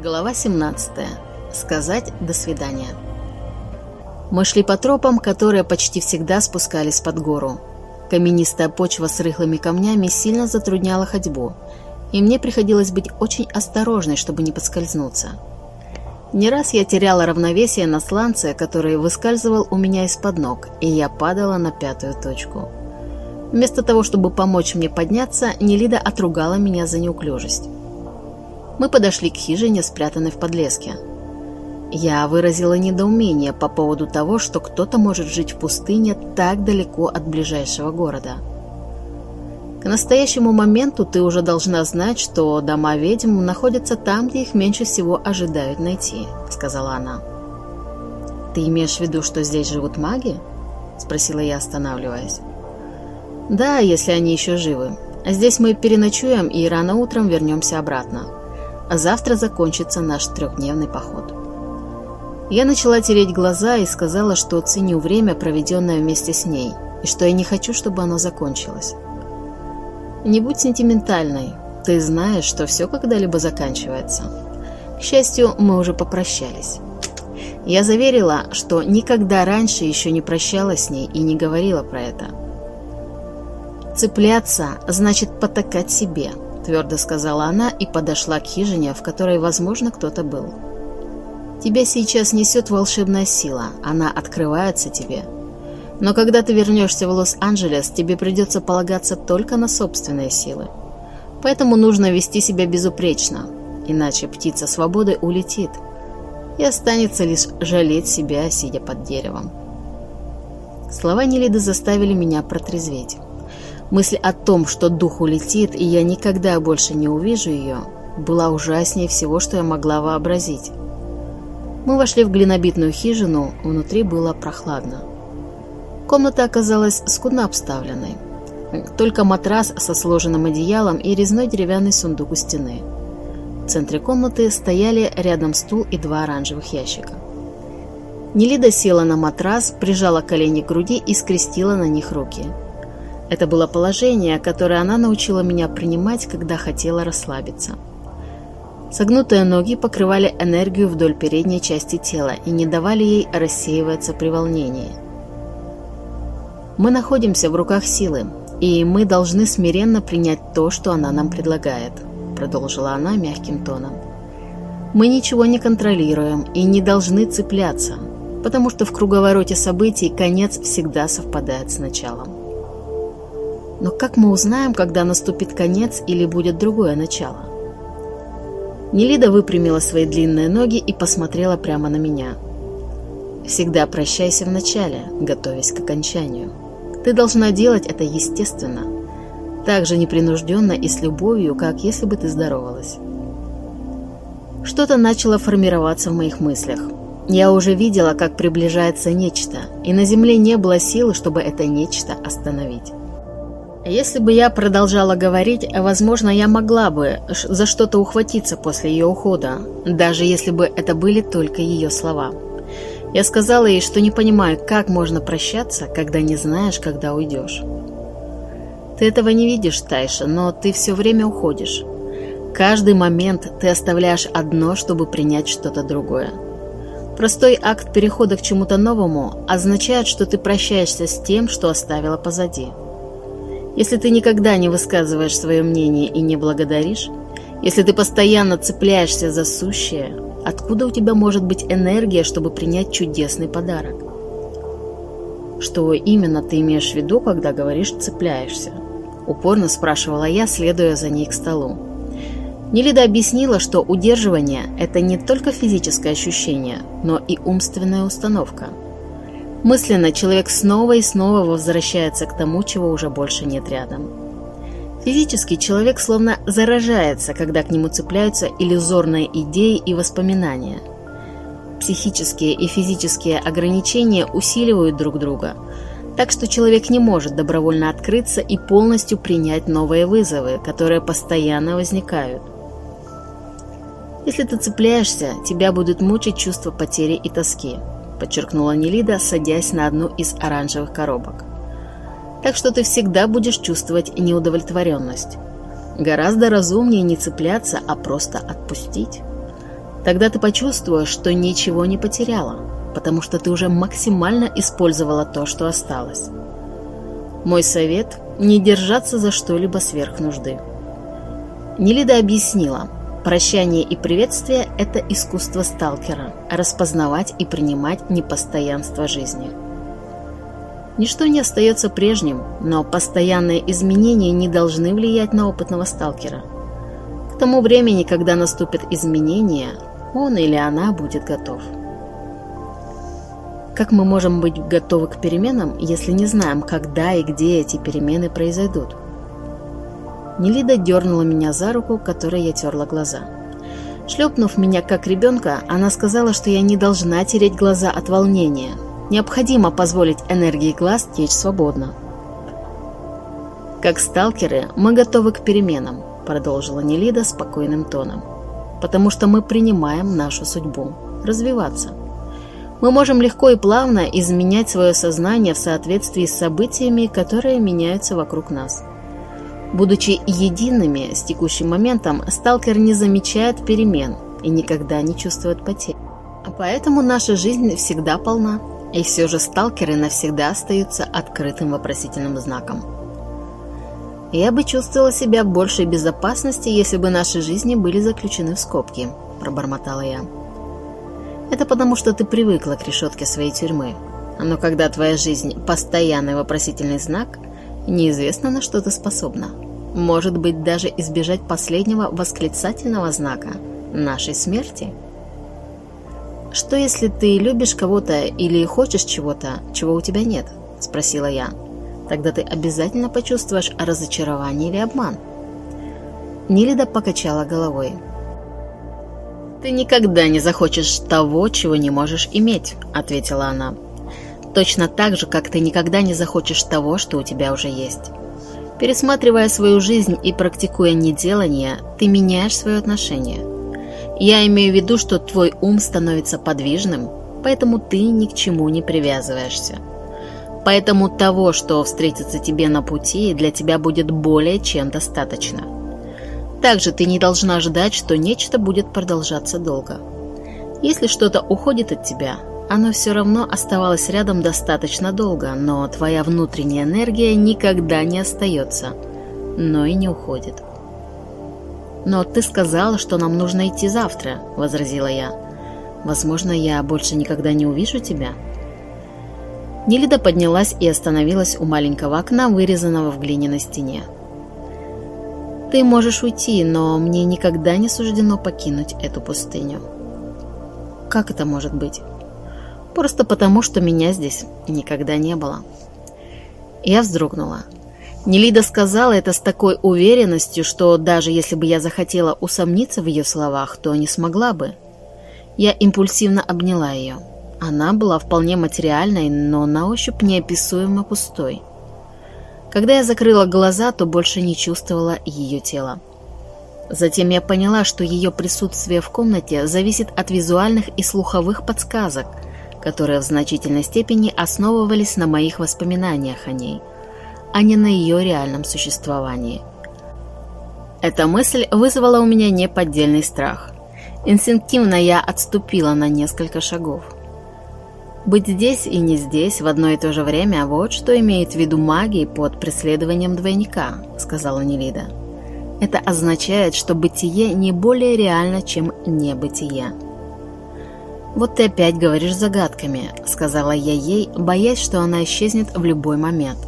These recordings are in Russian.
Глава 17. Сказать «до свидания». Мы шли по тропам, которые почти всегда спускались под гору. Каменистая почва с рыхлыми камнями сильно затрудняла ходьбу, и мне приходилось быть очень осторожной, чтобы не подскользнуться. Не раз я теряла равновесие на сланце, который выскальзывал у меня из-под ног, и я падала на пятую точку. Вместо того, чтобы помочь мне подняться, Нелида отругала меня за неуклюжесть. Мы подошли к хижине, спрятанной в подлеске. Я выразила недоумение по поводу того, что кто-то может жить в пустыне так далеко от ближайшего города. К настоящему моменту ты уже должна знать, что дома ведьм находятся там, где их меньше всего ожидают найти, сказала она. Ты имеешь в виду, что здесь живут маги? спросила я, останавливаясь. Да, если они еще живы. Здесь мы переночуем и рано утром вернемся обратно. А завтра закончится наш трехдневный поход. Я начала тереть глаза и сказала, что ценю время, проведенное вместе с ней, и что я не хочу, чтобы оно закончилось. Не будь сентиментальной. Ты знаешь, что все когда-либо заканчивается. К счастью, мы уже попрощались. Я заверила, что никогда раньше еще не прощалась с ней и не говорила про это. «Цепляться значит потакать себе», — твердо сказала она и подошла к хижине, в которой, возможно, кто-то был. «Тебя сейчас несет волшебная сила, она открывается тебе. Но когда ты вернешься в Лос-Анджелес, тебе придется полагаться только на собственные силы. Поэтому нужно вести себя безупречно, иначе птица свободы улетит и останется лишь жалеть себя, сидя под деревом». Слова Нелиды заставили меня протрезветь. Мысль о том, что дух улетит, и я никогда больше не увижу ее, была ужаснее всего, что я могла вообразить. Мы вошли в глинобитную хижину, внутри было прохладно. Комната оказалась скудно обставленной. Только матрас со сложенным одеялом и резной деревянный сундук у стены. В центре комнаты стояли рядом стул и два оранжевых ящика. Нелида села на матрас, прижала колени к груди и скрестила на них руки – это было положение, которое она научила меня принимать, когда хотела расслабиться. Согнутые ноги покрывали энергию вдоль передней части тела и не давали ей рассеиваться при волнении. Мы находимся в руках силы, и мы должны смиренно принять то, что она нам предлагает, продолжила она мягким тоном. Мы ничего не контролируем и не должны цепляться, потому что в круговороте событий конец всегда совпадает с началом. Но как мы узнаем, когда наступит конец или будет другое начало? Нелида выпрямила свои длинные ноги и посмотрела прямо на меня. Всегда прощайся в начале, готовясь к окончанию. Ты должна делать это естественно, так же непринужденно и с любовью, как если бы ты здоровалась. Что-то начало формироваться в моих мыслях. Я уже видела, как приближается нечто, и на земле не было силы, чтобы это нечто остановить. Если бы я продолжала говорить, возможно, я могла бы за что-то ухватиться после ее ухода, даже если бы это были только ее слова. Я сказала ей, что не понимаю, как можно прощаться, когда не знаешь, когда уйдешь. Ты этого не видишь, Тайша, но ты все время уходишь. Каждый момент ты оставляешь одно, чтобы принять что-то другое. Простой акт перехода к чему-то новому означает, что ты прощаешься с тем, что оставила позади. Если ты никогда не высказываешь свое мнение и не благодаришь, если ты постоянно цепляешься за сущее, откуда у тебя может быть энергия, чтобы принять чудесный подарок? Что именно ты имеешь в виду, когда говоришь «цепляешься»? Упорно спрашивала я, следуя за ней к столу. Нелида объяснила, что удерживание – это не только физическое ощущение, но и умственная установка – Мысленно человек снова и снова возвращается к тому, чего уже больше нет рядом. Физически человек словно заражается, когда к нему цепляются иллюзорные идеи и воспоминания. Психические и физические ограничения усиливают друг друга, так что человек не может добровольно открыться и полностью принять новые вызовы, которые постоянно возникают. Если ты цепляешься, тебя будут мучить чувство потери и тоски подчеркнула Нелида, садясь на одну из оранжевых коробок. Так что ты всегда будешь чувствовать неудовлетворенность. Гораздо разумнее не цепляться, а просто отпустить. Тогда ты почувствуешь, что ничего не потеряла, потому что ты уже максимально использовала то, что осталось. Мой совет – не держаться за что-либо сверх нужды. Нелида объяснила, прощание и приветствие – это искусство сталкера – распознавать и принимать непостоянство жизни. Ничто не остается прежним, но постоянные изменения не должны влиять на опытного сталкера. К тому времени, когда наступят изменения, он или она будет готов. Как мы можем быть готовы к переменам, если не знаем, когда и где эти перемены произойдут? Нелида дернула меня за руку, которой я терла глаза. Шлепнув меня как ребенка, она сказала, что я не должна тереть глаза от волнения. Необходимо позволить энергии глаз течь свободно. «Как сталкеры, мы готовы к переменам», — продолжила Нелида спокойным тоном. «Потому что мы принимаем нашу судьбу — развиваться. Мы можем легко и плавно изменять свое сознание в соответствии с событиями, которые меняются вокруг нас». Будучи едиными с текущим моментом, сталкер не замечает перемен и никогда не чувствует потерь. А поэтому наша жизнь всегда полна, и все же сталкеры навсегда остаются открытым вопросительным знаком. «Я бы чувствовала себя в большей безопасности, если бы наши жизни были заключены в скобки», – пробормотала я. «Это потому, что ты привыкла к решетке своей тюрьмы. Но когда твоя жизнь – постоянный вопросительный знак – Неизвестно, на что ты способна. Может быть, даже избежать последнего восклицательного знака нашей смерти? «Что, если ты любишь кого-то или хочешь чего-то, чего у тебя нет?» – спросила я. «Тогда ты обязательно почувствуешь разочарование или обман». Нилида покачала головой. «Ты никогда не захочешь того, чего не можешь иметь», – ответила она. Точно так же, как ты никогда не захочешь того, что у тебя уже есть. Пересматривая свою жизнь и практикуя неделание, ты меняешь свое отношение. Я имею в виду, что твой ум становится подвижным, поэтому ты ни к чему не привязываешься. Поэтому того, что встретится тебе на пути, для тебя будет более чем достаточно. Также ты не должна ждать, что нечто будет продолжаться долго. Если что-то уходит от тебя, оно все равно оставалось рядом достаточно долго, но твоя внутренняя энергия никогда не остается, но и не уходит. «Но ты сказала, что нам нужно идти завтра», — возразила я. «Возможно, я больше никогда не увижу тебя». Нелида поднялась и остановилась у маленького окна, вырезанного в глиняной стене. «Ты можешь уйти, но мне никогда не суждено покинуть эту пустыню». «Как это может быть?» Просто потому, что меня здесь никогда не было. Я вздрогнула. Нелида сказала это с такой уверенностью, что даже если бы я захотела усомниться в ее словах, то не смогла бы. Я импульсивно обняла ее. Она была вполне материальной, но на ощупь неописуемо пустой. Когда я закрыла глаза, то больше не чувствовала ее тела. Затем я поняла, что ее присутствие в комнате зависит от визуальных и слуховых подсказок – которые в значительной степени основывались на моих воспоминаниях о ней, а не на ее реальном существовании. Эта мысль вызвала у меня неподдельный страх. Инстинктивно я отступила на несколько шагов. Быть здесь и не здесь в одно и то же время – вот что имеет в виду магия под преследованием двойника, сказала Нелида. Это означает, что бытие не более реально, чем небытие. «Вот ты опять говоришь загадками», — сказала я ей, боясь, что она исчезнет в любой момент.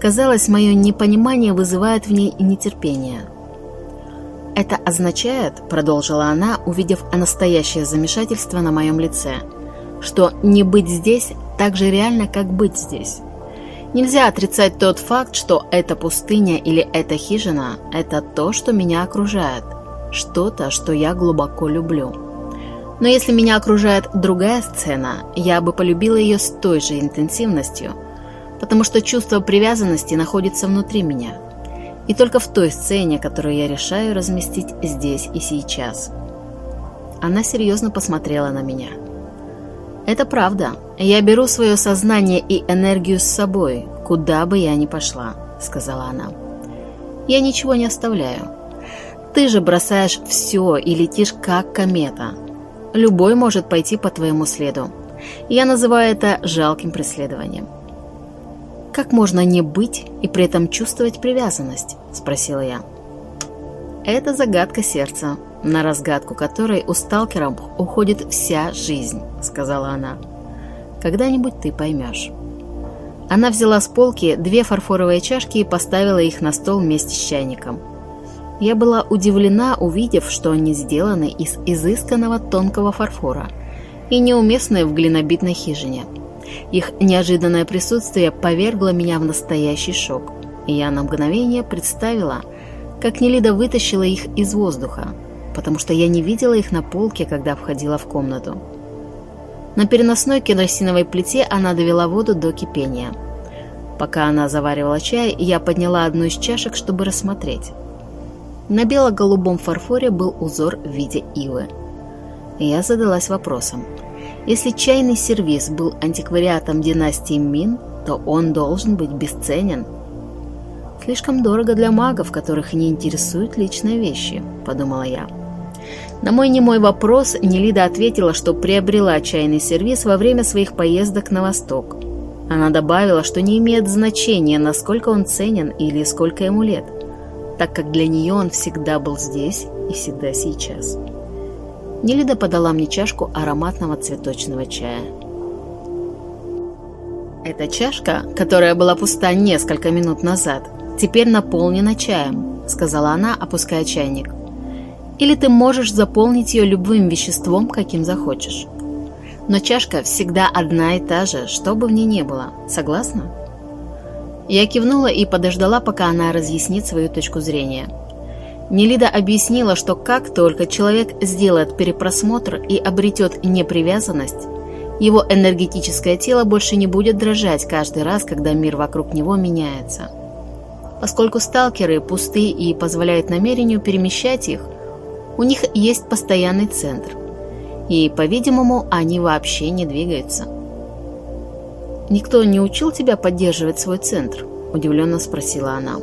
Казалось, мое непонимание вызывает в ней нетерпение. «Это означает», — продолжила она, увидев настоящее замешательство на моем лице, «что не быть здесь так же реально, как быть здесь. Нельзя отрицать тот факт, что эта пустыня или эта хижина — это то, что меня окружает, что-то, что я глубоко люблю». Но если меня окружает другая сцена, я бы полюбила ее с той же интенсивностью, потому что чувство привязанности находится внутри меня. И только в той сцене, которую я решаю разместить здесь и сейчас. Она серьезно посмотрела на меня. «Это правда. Я беру свое сознание и энергию с собой, куда бы я ни пошла», — сказала она. «Я ничего не оставляю. Ты же бросаешь все и летишь как комета, Любой может пойти по твоему следу. Я называю это жалким преследованием. «Как можно не быть и при этом чувствовать привязанность?» – спросила я. «Это загадка сердца, на разгадку которой у сталкеров уходит вся жизнь», – сказала она. «Когда-нибудь ты поймешь». Она взяла с полки две фарфоровые чашки и поставила их на стол вместе с чайником. Я была удивлена, увидев, что они сделаны из изысканного тонкого фарфора и неуместные в глинобитной хижине. Их неожиданное присутствие повергло меня в настоящий шок, и я на мгновение представила, как Нелида вытащила их из воздуха, потому что я не видела их на полке, когда входила в комнату. На переносной керосиновой плите она довела воду до кипения. Пока она заваривала чай, я подняла одну из чашек, чтобы рассмотреть. На бело-голубом фарфоре был узор в виде ивы. Я задалась вопросом. Если чайный сервиз был антиквариатом династии Мин, то он должен быть бесценен. «Слишком дорого для магов, которых не интересуют личные вещи», — подумала я. На мой немой вопрос Нелида ответила, что приобрела чайный сервиз во время своих поездок на восток. Она добавила, что не имеет значения, насколько он ценен или сколько ему лет, так как для нее он всегда был здесь и всегда сейчас. Нелида подала мне чашку ароматного цветочного чая. Эта чашка, которая была пуста несколько минут назад, теперь наполнена чаем, сказала она, опуская чайник. Или ты можешь заполнить ее любым веществом, каким захочешь. Но чашка всегда одна и та же, что бы в ней ни было. Согласна? Я кивнула и подождала, пока она разъяснит свою точку зрения. Нелида объяснила, что как только человек сделает перепросмотр и обретет непривязанность, его энергетическое тело больше не будет дрожать каждый раз, когда мир вокруг него меняется. Поскольку сталкеры пусты и позволяют намерению перемещать их – у них есть постоянный центр. И, по-видимому, они вообще не двигаются. «Никто не учил тебя поддерживать свой центр?» – удивленно спросила она.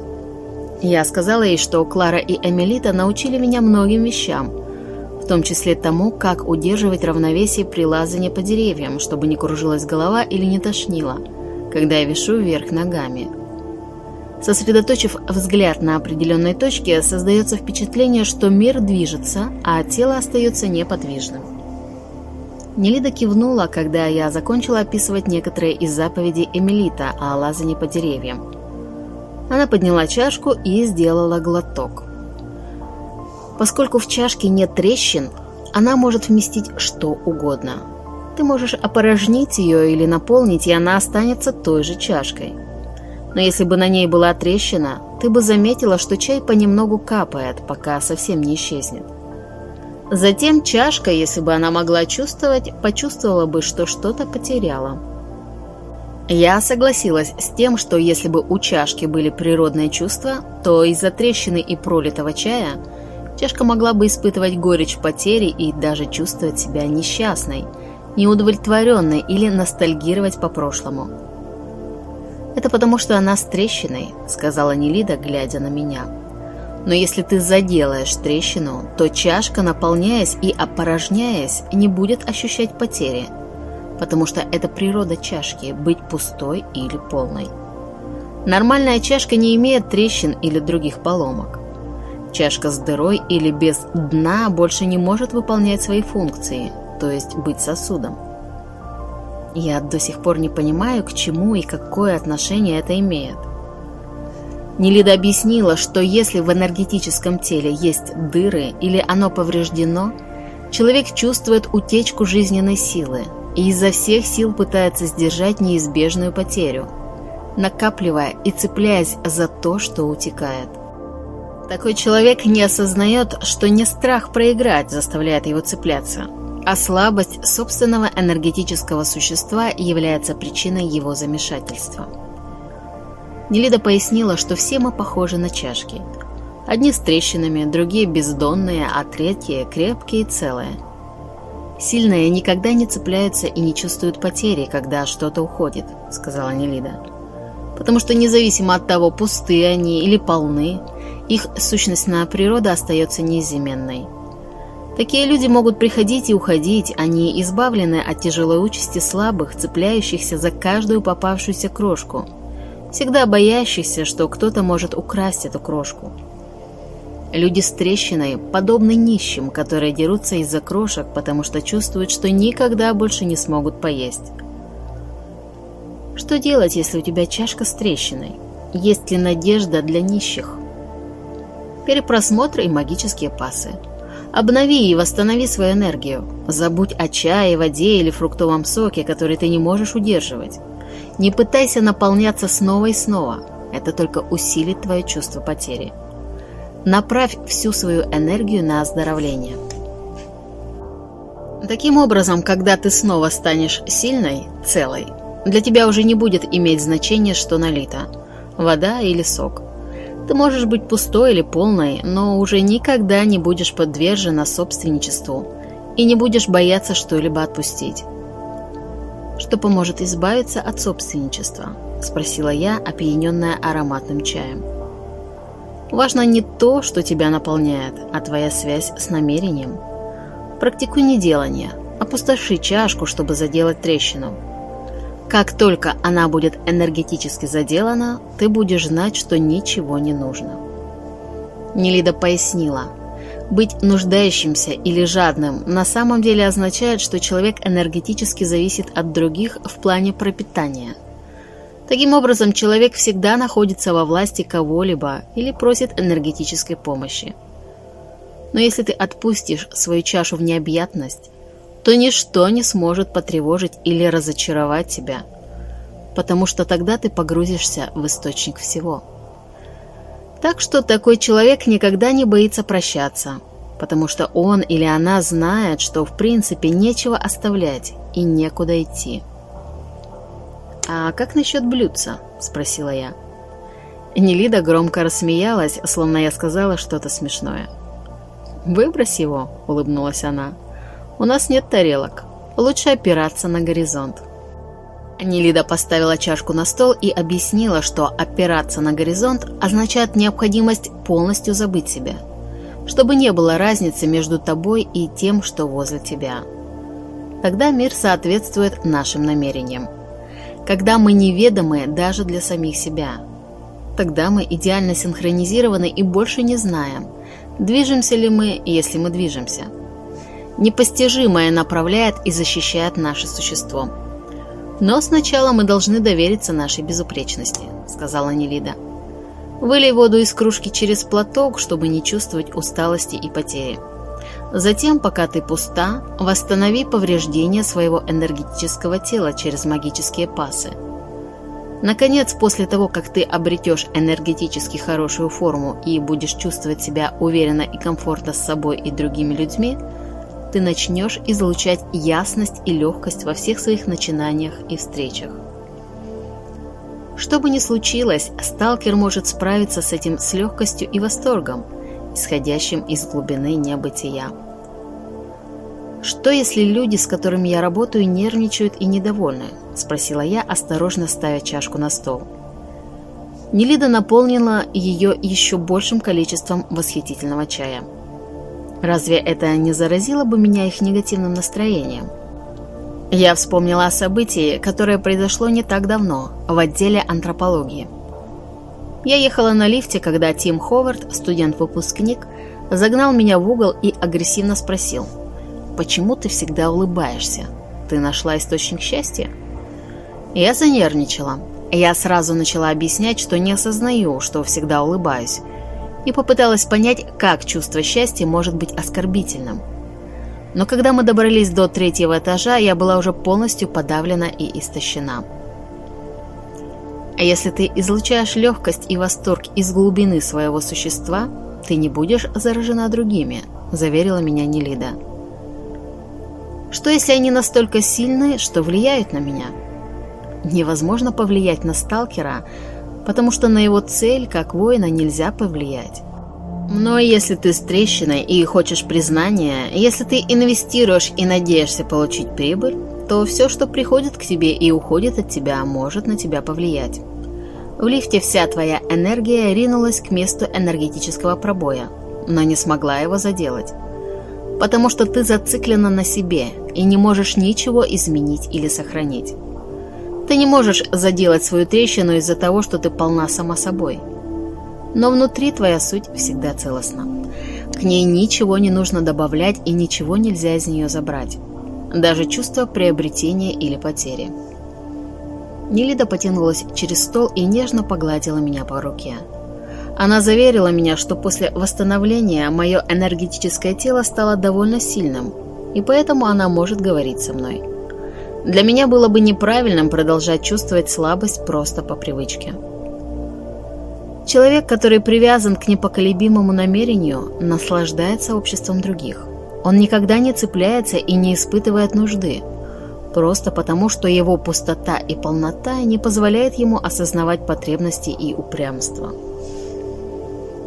Я сказала ей, что Клара и Эмилита научили меня многим вещам, в том числе тому, как удерживать равновесие при лазании по деревьям, чтобы не кружилась голова или не тошнило, когда я вешу вверх ногами – Сосредоточив взгляд на определенной точке, создается впечатление, что мир движется, а тело остается неподвижным. Нелида кивнула, когда я закончила описывать некоторые из заповедей Эмилита о лазании по деревьям. Она подняла чашку и сделала глоток. Поскольку в чашке нет трещин, она может вместить что угодно. Ты можешь опорожнить ее или наполнить, и она останется той же чашкой но если бы на ней была трещина, ты бы заметила, что чай понемногу капает, пока совсем не исчезнет. Затем чашка, если бы она могла чувствовать, почувствовала бы, что что-то потеряла. Я согласилась с тем, что если бы у чашки были природные чувства, то из-за трещины и пролитого чая чашка могла бы испытывать горечь потери и даже чувствовать себя несчастной, неудовлетворенной или ностальгировать по прошлому. «Это потому, что она с трещиной», — сказала Нелида, глядя на меня. «Но если ты заделаешь трещину, то чашка, наполняясь и опорожняясь, не будет ощущать потери, потому что это природа чашки — быть пустой или полной. Нормальная чашка не имеет трещин или других поломок. Чашка с дырой или без дна больше не может выполнять свои функции, то есть быть сосудом. Я до сих пор не понимаю, к чему и какое отношение это имеет. Нелида объяснила, что если в энергетическом теле есть дыры или оно повреждено, человек чувствует утечку жизненной силы и изо всех сил пытается сдержать неизбежную потерю, накапливая и цепляясь за то, что утекает. Такой человек не осознает, что не страх проиграть заставляет его цепляться – а слабость собственного энергетического существа является причиной его замешательства. Нелида пояснила, что все мы похожи на чашки. Одни с трещинами, другие бездонные, а третьи крепкие и целые. «Сильные никогда не цепляются и не чувствуют потери, когда что-то уходит», — сказала Нелида. «Потому что независимо от того, пустые они или полны, их сущностная природа остается неизменной. Такие люди могут приходить и уходить, они избавлены от тяжелой участи слабых, цепляющихся за каждую попавшуюся крошку, всегда боящихся, что кто-то может украсть эту крошку. Люди с трещиной подобны нищим, которые дерутся из-за крошек, потому что чувствуют, что никогда больше не смогут поесть. Что делать, если у тебя чашка с трещиной? Есть ли надежда для нищих? Перепросмотр и магические пасы. Обнови и восстанови свою энергию. Забудь о чае, воде или фруктовом соке, который ты не можешь удерживать. Не пытайся наполняться снова и снова. Это только усилит твое чувство потери. Направь всю свою энергию на оздоровление. Таким образом, когда ты снова станешь сильной, целой, для тебя уже не будет иметь значения, что налито – вода или сок. Ты можешь быть пустой или полной, но уже никогда не будешь подвержена собственничеству и не будешь бояться что-либо отпустить. «Что поможет избавиться от собственничества?» – спросила я, опьяненная ароматным чаем. Важно не то, что тебя наполняет, а твоя связь с намерением. Практикуй неделание, опустоши чашку, чтобы заделать трещину. Как только она будет энергетически заделана, ты будешь знать, что ничего не нужно. Нелида пояснила. Быть нуждающимся или жадным на самом деле означает, что человек энергетически зависит от других в плане пропитания – Таким образом, человек всегда находится во власти кого-либо или просит энергетической помощи. Но если ты отпустишь свою чашу в необъятность, то ничто не сможет потревожить или разочаровать тебя, потому что тогда ты погрузишься в источник всего. Так что такой человек никогда не боится прощаться, потому что он или она знает, что в принципе нечего оставлять и некуда идти. «А как насчет блюдца?» – спросила я. Нелида громко рассмеялась, словно я сказала что-то смешное. «Выбрось его», – улыбнулась она. «У нас нет тарелок. Лучше опираться на горизонт». Нелида поставила чашку на стол и объяснила, что опираться на горизонт означает необходимость полностью забыть себя, чтобы не было разницы между тобой и тем, что возле тебя. Тогда мир соответствует нашим намерениям когда мы неведомы даже для самих себя. Тогда мы идеально синхронизированы и больше не знаем, движемся ли мы, если мы движемся. Непостижимое направляет и защищает наше существо. Но сначала мы должны довериться нашей безупречности, сказала Нелида. Вылей воду из кружки через платок, чтобы не чувствовать усталости и потери. Затем, пока ты пуста, восстанови повреждения своего энергетического тела через магические пасы. Наконец, после того, как ты обретешь энергетически хорошую форму и будешь чувствовать себя уверенно и комфортно с собой и другими людьми, ты начнешь излучать ясность и легкость во всех своих начинаниях и встречах. Что бы ни случилось, сталкер может справиться с этим с легкостью и восторгом, исходящим из глубины небытия. «Что, если люди, с которыми я работаю, нервничают и недовольны?» – спросила я, осторожно ставя чашку на стол. Нелида наполнила ее еще большим количеством восхитительного чая. Разве это не заразило бы меня их негативным настроением? Я вспомнила о событии, которое произошло не так давно, в отделе антропологии. Я ехала на лифте, когда Тим Ховард, студент-выпускник, загнал меня в угол и агрессивно спросил – Почему ты всегда улыбаешься? Ты нашла источник счастья?» Я занервничала. Я сразу начала объяснять, что не осознаю, что всегда улыбаюсь, и попыталась понять, как чувство счастья может быть оскорбительным. Но когда мы добрались до третьего этажа, я была уже полностью подавлена и истощена. А если ты излучаешь легкость и восторг из глубины своего существа, ты не будешь заражена другими, заверила меня Нелида. Что если они настолько сильны, что влияют на меня? Невозможно повлиять на сталкера, потому что на его цель, как воина, нельзя повлиять. Но если ты с трещиной и хочешь признания, если ты инвестируешь и надеешься получить прибыль, то все, что приходит к тебе и уходит от тебя, может на тебя повлиять. В лифте вся твоя энергия ринулась к месту энергетического пробоя, но не смогла его заделать. потому что ты зациклена на себе и не можешь ничего изменить или сохранить. Ты не можешь заделать свою трещину из-за того, что ты полна сама собой. Но внутри твоя суть всегда целостна. К ней ничего не нужно добавлять и ничего нельзя из нее забрать. Даже чувство приобретения или потери. Нелида потянулась через стол и нежно погладила меня по руке. Она заверила меня, что после восстановления мое энергетическое тело стало довольно сильным, и поэтому она может говорить со мной. Для меня было бы неправильным продолжать чувствовать слабость просто по привычке. Человек, который привязан к непоколебимому намерению, наслаждается обществом других. Он никогда не цепляется и не испытывает нужды, просто потому, что его пустота и полнота не позволяет ему осознавать потребности и упрямство.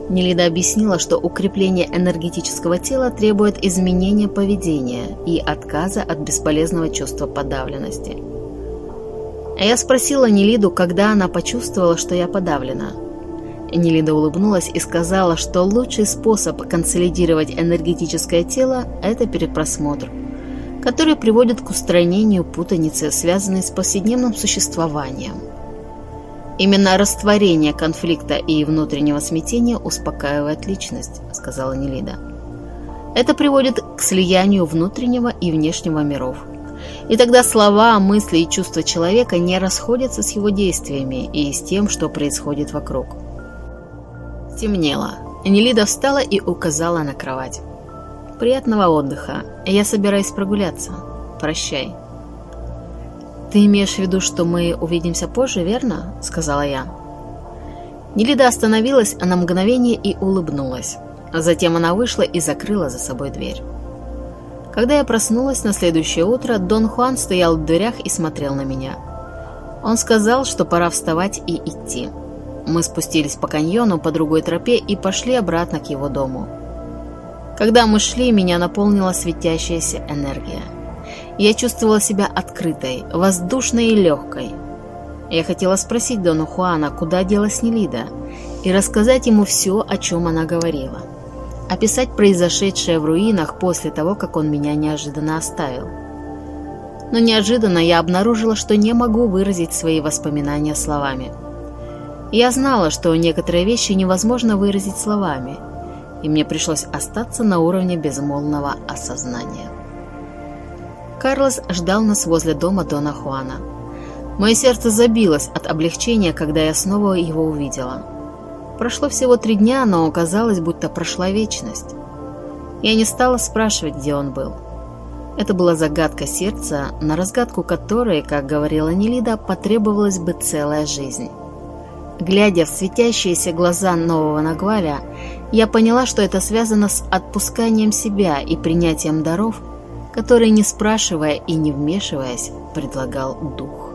Нелида объяснила, что укрепление энергетического тела требует изменения поведения и отказа от бесполезного чувства подавленности. А я спросила Нелиду, когда она почувствовала, что я подавлена. Нелида улыбнулась и сказала, что лучший способ консолидировать энергетическое тело – это перепросмотр, который приводит к устранению путаницы, связанной с повседневным существованием – Именно растворение конфликта и внутреннего смятения успокаивает личность, сказала Нелида. Это приводит к слиянию внутреннего и внешнего миров. И тогда слова, мысли и чувства человека не расходятся с его действиями и с тем, что происходит вокруг. Темнело. Нелида встала и указала на кровать. «Приятного отдыха. Я собираюсь прогуляться. Прощай». «Ты имеешь в виду, что мы увидимся позже, верно?» — сказала я. Нелида остановилась на мгновение и улыбнулась. Затем она вышла и закрыла за собой дверь. Когда я проснулась на следующее утро, Дон Хуан стоял в дверях и смотрел на меня. Он сказал, что пора вставать и идти. Мы спустились по каньону по другой тропе и пошли обратно к его дому. Когда мы шли, меня наполнила светящаяся энергия. Я чувствовала себя открытой, воздушной и легкой. Я хотела спросить Дону Хуана, куда делась Нелида, и рассказать ему все, о чем она говорила. Описать произошедшее в руинах после того, как он меня неожиданно оставил. Но неожиданно я обнаружила, что не могу выразить свои воспоминания словами. Я знала, что некоторые вещи невозможно выразить словами, и мне пришлось остаться на уровне безмолвного осознания. Карлос ждал нас возле дома Дона Хуана. Мое сердце забилось от облегчения, когда я снова его увидела. Прошло всего три дня, но казалось, будто прошла вечность. Я не стала спрашивать, где он был. Это была загадка сердца, на разгадку которой, как говорила Нелида, потребовалась бы целая жизнь. Глядя в светящиеся глаза нового Нагваля, я поняла, что это связано с отпусканием себя и принятием даров, который, не спрашивая и не вмешиваясь, предлагал дух.